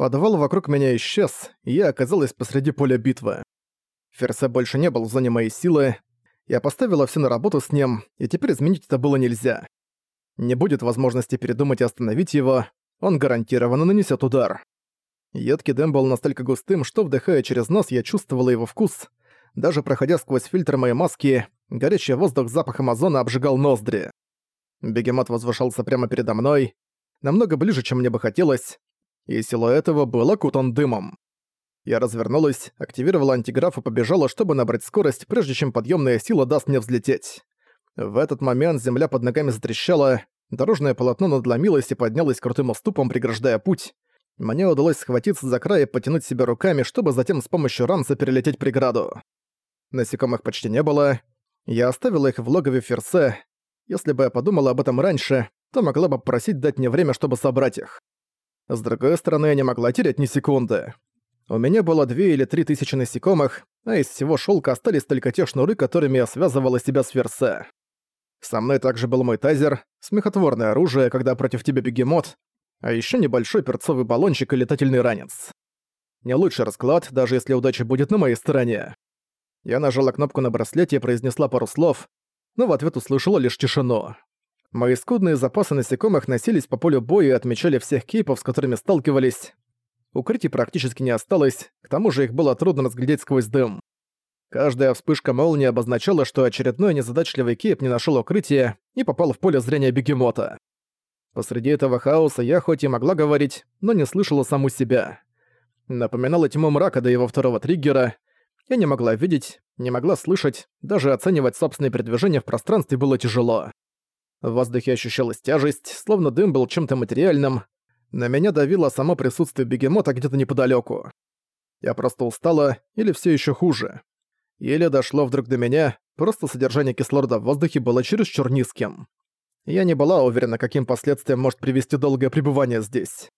Подвал вокруг меня исчез, и я оказалась посреди поля битвы. Ферсе больше не был в зоне моей силы. Я поставила все на работу с ним, и теперь изменить это было нельзя. Не будет возможности передумать и остановить его, он гарантированно нанесет удар. Едкий дым был настолько густым, что, вдыхая через нос, я чувствовала его вкус. Даже проходя сквозь фильтр моей маски, горячий воздух с запахом озона обжигал ноздри. Бегемот возвышался прямо передо мной, намного ближе, чем мне бы хотелось, и силуэт его был окутан дымом. Я развернулась, активировала антиграф и побежала, чтобы набрать скорость, прежде чем подъемная сила даст мне взлететь. В этот момент земля под ногами затрещала, дорожное полотно надломилось и поднялось крутым уступом, преграждая путь. Мне удалось схватиться за край и потянуть себя руками, чтобы затем с помощью ранца перелететь преграду. Насекомых почти не было. Я оставила их в логове Ферсе. Если бы я подумала об этом раньше, то могла бы просить дать мне время, чтобы собрать их. С другой стороны, я не могла терять ни секунды. У меня было две или три тысячи насекомых, а из всего шелка остались только те шнуры, которыми я связывала себя с Ферсе. Со мной также был мой тазер, смехотворное оружие, когда против тебя бегемот, а еще небольшой перцовый баллончик и летательный ранец. Не лучший расклад, даже если удача будет на моей стороне. Я нажала кнопку на браслете и произнесла пару слов, но в ответ услышала лишь тишину. Мои скудные запасы насекомых носились по полю боя и отмечали всех кейпов, с которыми сталкивались. Укрытий практически не осталось, к тому же их было трудно разглядеть сквозь дым. Каждая вспышка молнии обозначала, что очередной незадачливый кейп не нашел укрытия и попал в поле зрения бегемота. Посреди этого хаоса я хоть и могла говорить, но не слышала саму себя. Напоминала тьму мрака до его второго триггера. Я не могла видеть, не могла слышать, даже оценивать собственные передвижения в пространстве было тяжело. В воздухе ощущалась тяжесть, словно дым был чем-то материальным. На меня давило само присутствие бегемота где-то неподалеку. Я просто устала, или все еще хуже. Еле дошло вдруг до меня, просто содержание кислорода в воздухе было чересчур низким. Я не была уверена, каким последствиям может привести долгое пребывание здесь.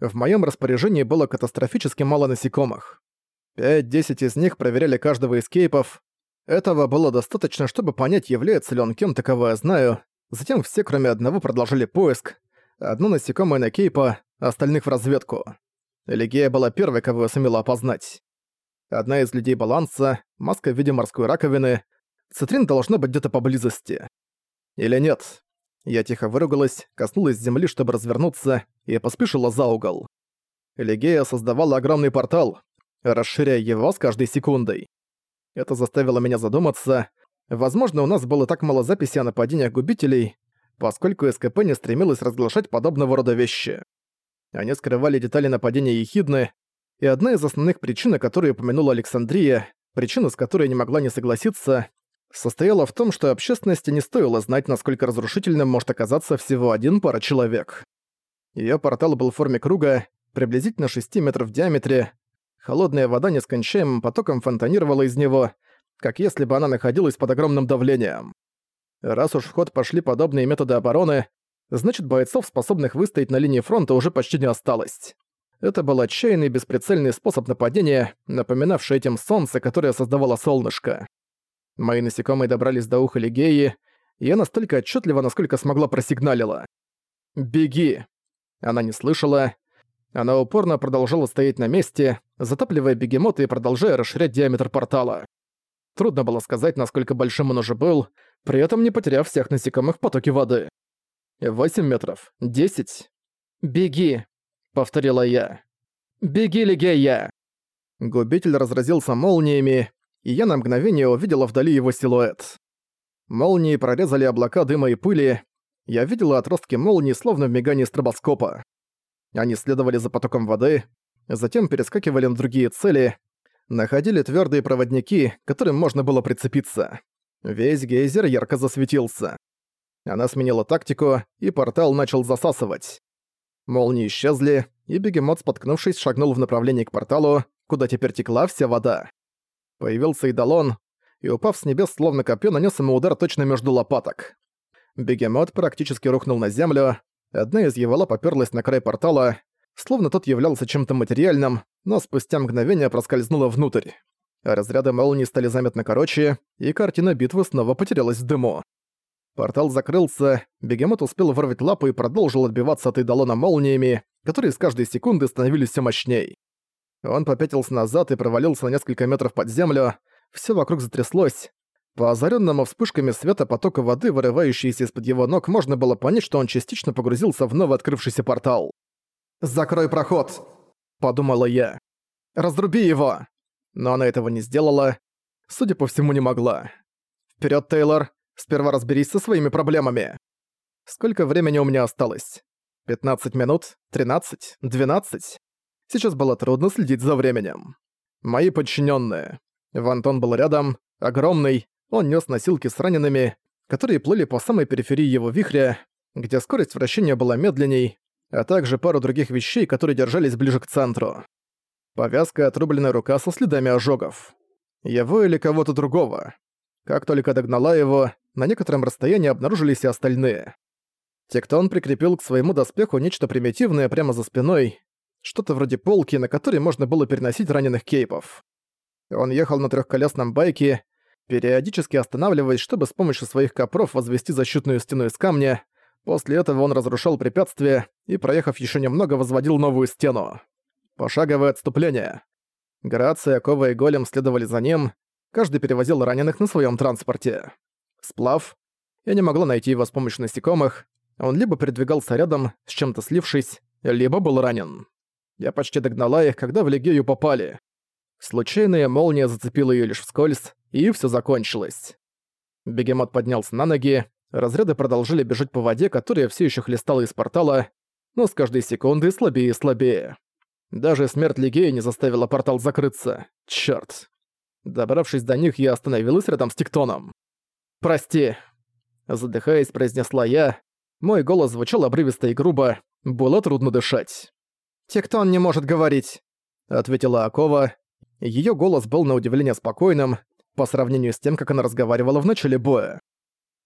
В моем распоряжении было катастрофически мало насекомых. 5-10 из них проверяли каждого из кейпов. Этого было достаточно, чтобы понять, является ли он кем-то, кого я знаю. Затем все, кроме одного, продолжили поиск. Одно насекомое на кейпа, остальных в разведку. Элигея была первой, кого я сумела опознать. Одна из людей баланса, маска в виде морской раковины. Цитрин должна быть где-то поблизости. Или нет? Я тихо выругалась, коснулась земли, чтобы развернуться, и поспешила за угол. Элигея создавала огромный портал, расширяя его с каждой секундой. Это заставило меня задуматься. Возможно, у нас было так мало записей о нападениях губителей, поскольку СКП не стремилась разглашать подобного рода вещи. Они скрывали детали нападения Ехидны, и одна из основных причин, о которой упомянула Александрия, причина, с которой не могла не согласиться, состояла в том, что общественности не стоило знать, насколько разрушительным может оказаться всего один пара человек. Её портал был в форме круга, приблизительно 6 метров в диаметре. Холодная вода нескончаемым потоком фонтанировала из него, как если бы она находилась под огромным давлением. Раз уж в ход пошли подобные методы обороны, значит бойцов, способных выстоять на линии фронта, уже почти не осталось. Это был отчаянный бесприцельный способ нападения, напоминавший этим солнце, которое создавало солнышко. Мои насекомые добрались до уха Лигеи, и я настолько отчетливо, насколько смогла, просигналила. «Беги!» Она не слышала. Она упорно продолжала стоять на месте, затапливая бегемота и продолжая расширять диаметр портала. Трудно было сказать, насколько большим он уже был, при этом не потеряв всех насекомых в потоке воды. «Восемь метров. Десять. Беги!» — повторила я. «Беги, Лигея!» Губитель разразился молниями, и я на мгновение увидела вдали его силуэт. Молнии прорезали облака дыма и пыли. Я видела отростки молний, словно в мигании стробоскопа. Они следовали за потоком воды, затем перескакивали на другие цели, находили твердые проводники, к которым можно было прицепиться. Весь гейзер ярко засветился. Она сменила тактику, и портал начал засасывать. Молнии исчезли, и бегемот, споткнувшись, шагнул в направлении к порталу, куда теперь текла вся вода. Появился Идалон, и, упав с небес, словно копье, нанес ему удар точно между лопаток. Бегемот практически рухнул на землю, одна из его лап оперлась на край портала, словно тот являлся чем-то материальным, но спустя мгновение проскользнула внутрь. разряды молнии стали заметно короче, и картина битвы снова потерялась в дыму. Портал закрылся, бегемот успел вырвать лапу и продолжил отбиваться от идолона молниями, которые с каждой секунды становились все мощней. Он попятился назад и провалился на несколько метров под землю, все вокруг затряслось. По озаренному вспышками света потока воды, вырывающейся из-под его ног, можно было понять, что он частично погрузился в новый открывшийся портал. «Закрой проход!» – подумала я. «Разруби его!» Но она этого не сделала. Судя по всему, не могла. Вперед, Тейлор! Сперва разберись со своими проблемами. Сколько времени у меня осталось? 15 минут? 13? 12? Сейчас было трудно следить за временем. Мои подчиненные. Вантон был рядом, огромный, он нес носилки с ранеными, которые плыли по самой периферии его вихря, где скорость вращения была медленней, а также пару других вещей, которые держались ближе к центру. Повязка отрубленная рука со следами ожогов. Его или кого-то другого. Как только догнала его, на некотором расстоянии обнаружились и остальные. Тектон прикрепил к своему доспеху нечто примитивное прямо за спиной, что-то вроде полки, на которой можно было переносить раненых кейпов. Он ехал на трехколесном байке, периодически останавливаясь, чтобы с помощью своих копров возвести защитную стену из камня. После этого он разрушал препятствия и, проехав еще немного, возводил новую стену. Пошаговое отступление. Грация, Кова и Голем следовали за ним, каждый перевозил раненых на своем транспорте. Сплав. Я не могла найти его с помощью насекомых. Он либо передвигался рядом, с чем-то слившись, либо был ранен. Я почти догнала их, когда в Легею попали. Случайная молния зацепила ее лишь вскользь, и все закончилось. Бегемот поднялся на ноги, разряды продолжили бежать по воде, которая все еще хлестала из портала, но с каждой секундой слабее и слабее. Даже смерть Легея не заставила портал закрыться. Чёрт. Добравшись до них, я остановилась рядом с Тектоном. «Прости», — задыхаясь, произнесла я. Мой голос звучал обрывисто и грубо, было трудно дышать. «Тектон не может говорить», — ответила Акова. Её голос был на удивление спокойным, по сравнению с тем, как она разговаривала в начале боя.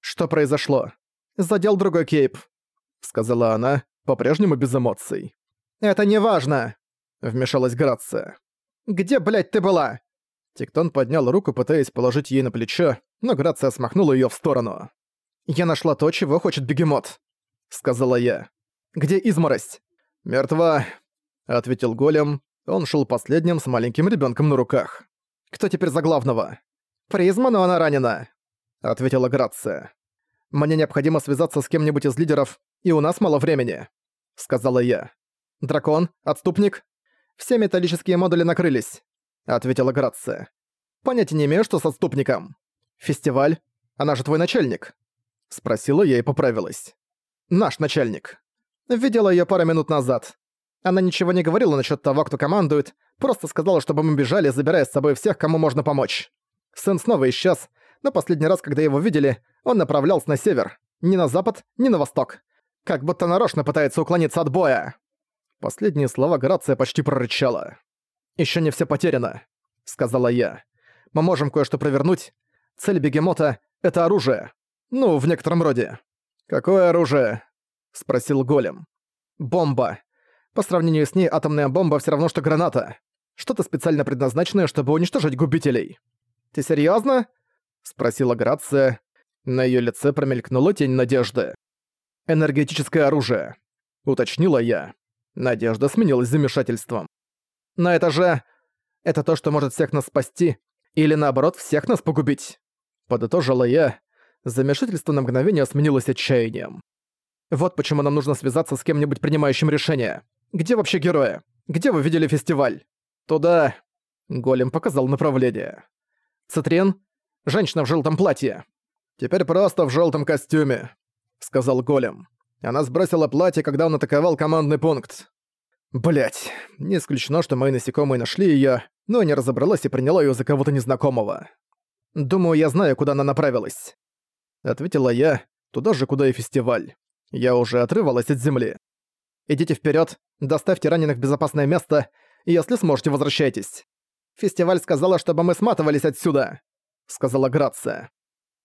«Что произошло?» «Задел другой кейп», — сказала она, по-прежнему без эмоций. «Это не важно», — вмешалась Грация. «Где, блядь, ты была?» Тектон поднял руку, пытаясь положить ей на плечо, но Грация смахнула её в сторону. «Я нашла то, чего хочет бегемот», — сказала я. «Где изморозь?» «Мертва», — ответил голем. Он шел последним с маленьким ребенком на руках. «Кто теперь за главного?» «Призма, но она ранена», — ответила Грация. «Мне необходимо связаться с кем-нибудь из лидеров, и у нас мало времени», — сказала я. «Дракон? Отступник?» «Все металлические модули накрылись», — ответила Грация. «Понятия не имею, что с отступником». «Фестиваль? Она же твой начальник?» — спросила я и поправилась. «Наш начальник». Видела её пару минут назад. Она ничего не говорила насчёт того, кто командует, просто сказала, чтобы мы бежали, забирая с собой всех, кому можно помочь. Сын снова исчез, но последний раз, когда его видели, он направлялся на север. Ни на запад, ни на восток. Как будто нарочно пытается уклониться от боя. Последние слова Грация почти прорычала. «Ещё не всё потеряно», — сказала я. «Мы можем кое-что провернуть. Цель бегемота — это оружие. Ну, в некотором роде». «Какое оружие?» — спросил Голем. «Бомба. По сравнению с ней атомная бомба все равно, что граната. Что-то специально предназначенное, чтобы уничтожить губителей». «Ты серьезно? Спросила Грация. На ее лице промелькнула тень надежды. «Энергетическое оружие», — уточнила я. Надежда сменилась замешательством. «Но это же... Это то, что может всех нас спасти, или наоборот, всех нас погубить», — подытожила я. Замешательство на мгновение сменилось отчаянием. Вот почему нам нужно связаться с кем-нибудь принимающим решение. Где вообще герои? Где вы видели фестиваль? Туда. Голем показал направление. Цитрин? Женщина в желтом платье. Теперь просто в желтом костюме, сказал Голем. Она сбросила платье, когда он атаковал командный пункт. Блять, не исключено, что мои насекомые нашли ее, но не разобралась и приняла ее за кого-то незнакомого. Думаю, я знаю, куда она направилась. Ответила я, туда же, куда и фестиваль. Я уже отрывалась от земли. Идите вперед, доставьте раненых в безопасное место, и если сможете, возвращайтесь. Фестиваль сказала, чтобы мы сматывались отсюда, сказала Грация.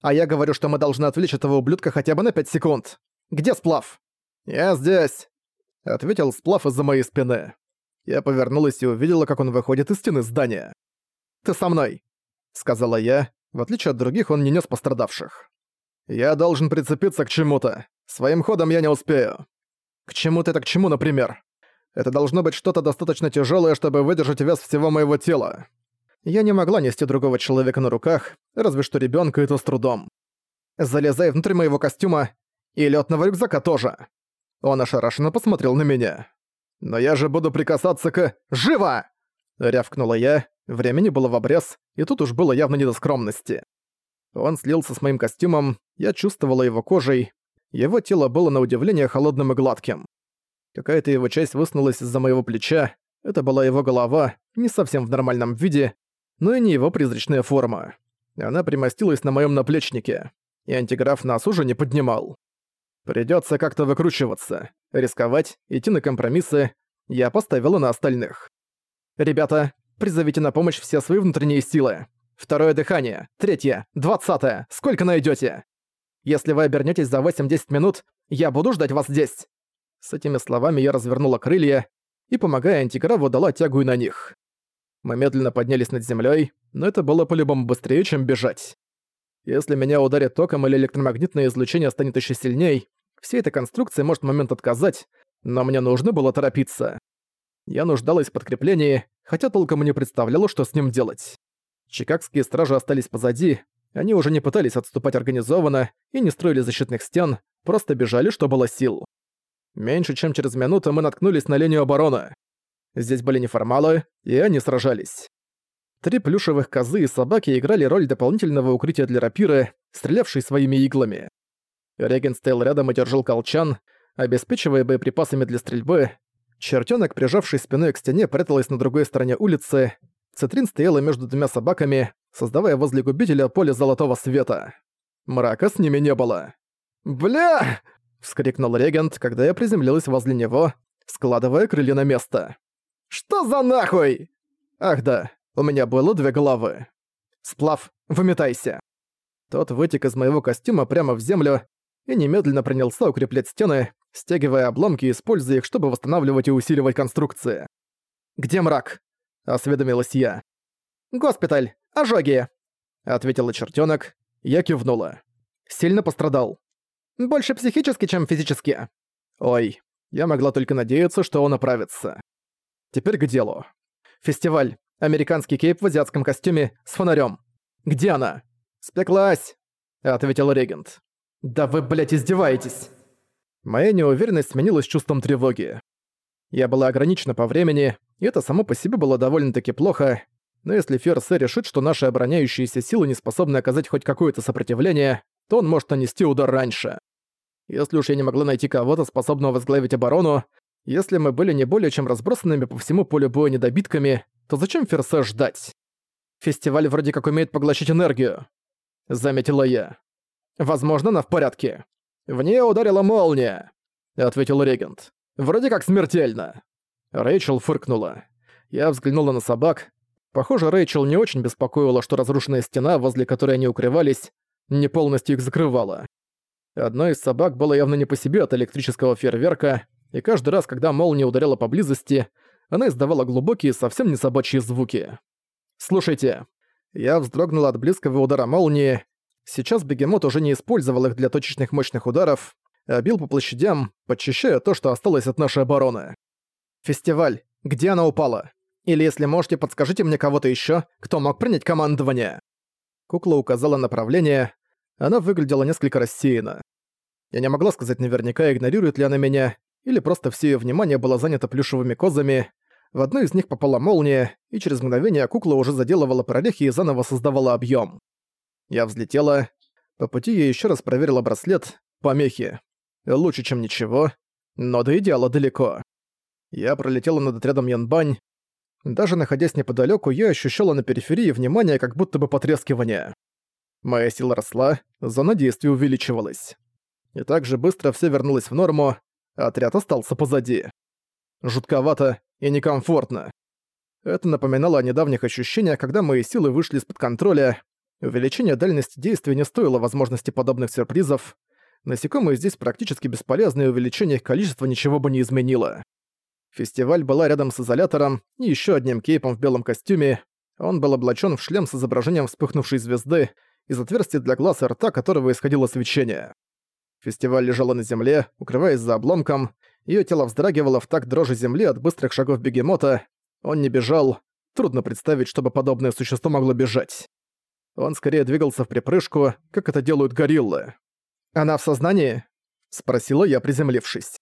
А я говорю, что мы должны отвлечь этого ублюдка хотя бы на пять секунд. Где Сплав? Я здесь, ответил Сплав из-за моей спины. Я повернулась и увидела, как он выходит из стены здания. «Ты со мной», — сказала я. В отличие от других, он не нес пострадавших. Я должен прицепиться к чему-то. Своим ходом я не успею. К чему-то это к чему, например? Это должно быть что-то достаточно тяжелое, чтобы выдержать вес всего моего тела. Я не могла нести другого человека на руках, разве что ребенка и то с трудом. Залезай внутрь моего костюма и летного рюкзака тоже. Он ошарашенно посмотрел на меня. «Но я же буду прикасаться к... Живо!» Рявкнула я, времени было в обрез, и тут уж было явно не до скромности. Он слился с моим костюмом, я чувствовала его кожей, его тело было на удивление холодным и гладким. Какая-то его часть высунулась из-за моего плеча, это была его голова, не совсем в нормальном виде, но и не его призрачная форма. Она примостилась на моем наплечнике, и антиграф нас уже не поднимал. Придется как-то выкручиваться, рисковать, идти на компромиссы. Я поставила на остальных. «Ребята, призовите на помощь все свои внутренние силы. Второе дыхание, третье, двадцатое, сколько найдете? Если вы обернетесь за 8-10 минут, я буду ждать вас здесь!» С этими словами я развернула крылья и, помогая антиграву, дала тягу и на них. Мы медленно поднялись над землей, но это было по-любому быстрее, чем бежать. Если меня ударит током или электромагнитное излучение станет еще сильней, вся эта конструкция может в момент отказать, но мне нужно было торопиться. Я нуждалась в подкреплении, хотя толком и не представляла, что с ним делать. Чикагские стражи остались позади, они уже не пытались отступать организованно и не строили защитных стен, просто бежали, что было сил. Меньше чем через минуту мы наткнулись на линию обороны. Здесь были неформалы, и они сражались. Три плюшевых козы и собаки играли роль дополнительного укрытия для рапиры, стрелявшей своими иглами. Реген стоял рядом и держал колчан, обеспечивая боеприпасами для стрельбы. Чертёнок, прижавший спиной к стене, пряталась на другой стороне улицы. Цитрин стояла между двумя собаками, создавая возле губителя поле золотого света. Мрака с ними не было. «Бля!» — вскрикнул регент, когда я приземлилась возле него, складывая крылья на место. «Что за нахуй?» «Ах да, у меня было две головы. Сплав, выметайся!» Тот вытек из моего костюма прямо в землю и немедленно принялся укреплять стены, стягивая обломки и используя их, чтобы восстанавливать и усиливать конструкции. «Где мрак?» — осведомилась я. «Госпиталь! Ожоги!» — ответила чертёнок. Я кивнула. «Сильно пострадал?» «Больше психически, чем физически». «Ой, я могла только надеяться, что он оправится». Теперь к делу. Фестиваль. Американский кейп в азиатском костюме с фонарем. Где она? Спеклась, ответил регент. Да вы, блядь, издеваетесь. Моя неуверенность сменилась чувством тревоги. Я была ограничена по времени, и это само по себе было довольно-таки плохо, но если Ферсе решит, что наши обороняющиеся силы не способны оказать хоть какое-то сопротивление, то он может нанести удар раньше. Если уж я не могла найти кого-то, способного возглавить оборону, если мы были не более чем разбросанными по всему полю боя недобитками, то зачем Ферсе ждать? Фестиваль вроде как умеет поглощать энергию. Заметила я. Возможно, она в порядке. В нее ударила молния, ответил регент. Вроде как смертельно. Рэйчел фыркнула. Я взглянула на собак. Похоже, Рэйчел не очень беспокоила, что разрушенная стена, возле которой они укрывались, не полностью их закрывала. Одной из собак было явно не по себе от электрического фейерверка, и каждый раз, когда молния ударяла поблизости, она издавала глубокие, совсем не собачьи звуки. «Слушайте». Я вздрогнул от близкого удара молнии. Сейчас бегемот уже не использовал их для точечных мощных ударов, а бил по площадям, подчищая то, что осталось от нашей обороны. «Фестиваль. Где она упала? Или, если можете, подскажите мне кого-то еще, кто мог принять командование?» Кукла указала направление. Она выглядела несколько рассеянно. Я не могла сказать наверняка, игнорирует ли она меня, или просто все её внимание было занято плюшевыми козами. В одну из них попала молния, и через мгновение кукла уже заделывала прорехи и заново создавала объём. Я взлетела. По пути я ещё раз проверила браслет. Помехи. Лучше, чем ничего. Но до идеала далеко. Я пролетела над отрядом Янбань. Даже находясь неподалёку, я ощущала на периферии внимание как будто бы потрескивание. Моя сила росла, зона действия увеличивалась. И так же быстро всё вернулось в норму, Отряд остался позади. Жутковато и некомфортно. Это напоминало о недавних ощущениях, когда мои силы вышли из-под контроля. Увеличение дальности действия не стоило возможности подобных сюрпризов. Насекомые здесь практически бесполезны, и увеличение их количества ничего бы не изменило. Фестиваль была рядом с изолятором и еще одним кейпом в белом костюме. Он был облачен в шлем с изображением вспыхнувшей звезды из отверстия для глаз и рта которого исходило свечение. Фестиваль лежала на земле, укрываясь за обломком, ее тело вздрагивало в такт дрожи земли от быстрых шагов бегемота. Он не бежал, трудно представить, чтобы подобное существо могло бежать. Он скорее двигался в припрыжку, как это делают гориллы. «Она в сознании?» — спросила я, приземлившись.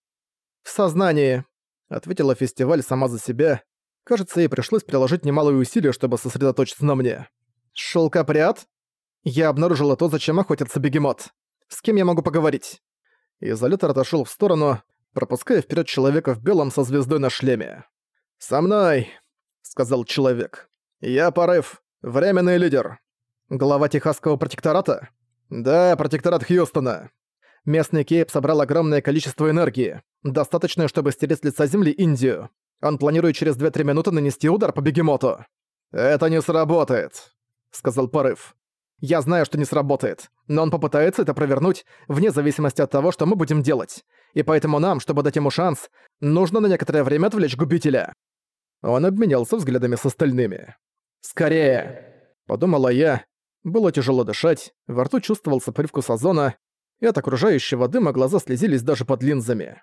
«В сознании», — ответила фестиваль сама за себя. Кажется, ей пришлось приложить немалые усилия, чтобы сосредоточиться на мне. «Шелкопряд?» Я обнаружила то, зачем охотится бегемот. С кем я могу поговорить?» Изолятор отошёл в сторону, пропуская вперед человека в белом со звездой на шлеме. «Со мной!» — сказал человек. «Я Порыв, временный лидер. Глава Техасского протектората?» «Да, протекторат Хьюстона. Местный Кейп собрал огромное количество энергии, достаточное, чтобы стереть с лица Земли Индию. Он планирует через 2-3 минуты нанести удар по бегемоту». «Это не сработает», — сказал Порыв. Я знаю, что не сработает, но он попытается это провернуть, вне зависимости от того, что мы будем делать. И поэтому нам, чтобы дать ему шанс, нужно на некоторое время отвлечь губителя». Он обменялся взглядами с остальными. «Скорее!» – подумала я. Было тяжело дышать, во рту чувствовался привкус озона, и от окружающего дыма глаза слезились даже под линзами.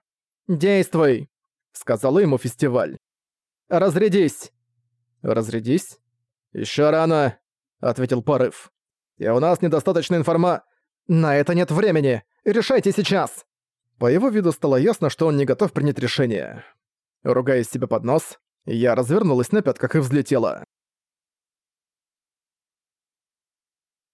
«Действуй!» – сказала ему фестиваль. «Разрядись!» «Разрядись?» «Ещё рано!» – ответил порыв. И у нас недостаточно информа... На это нет времени! Решайте сейчас!» По его виду стало ясно, что он не готов принять решение. Ругаясь себе под нос, я развернулась на пятках и взлетела.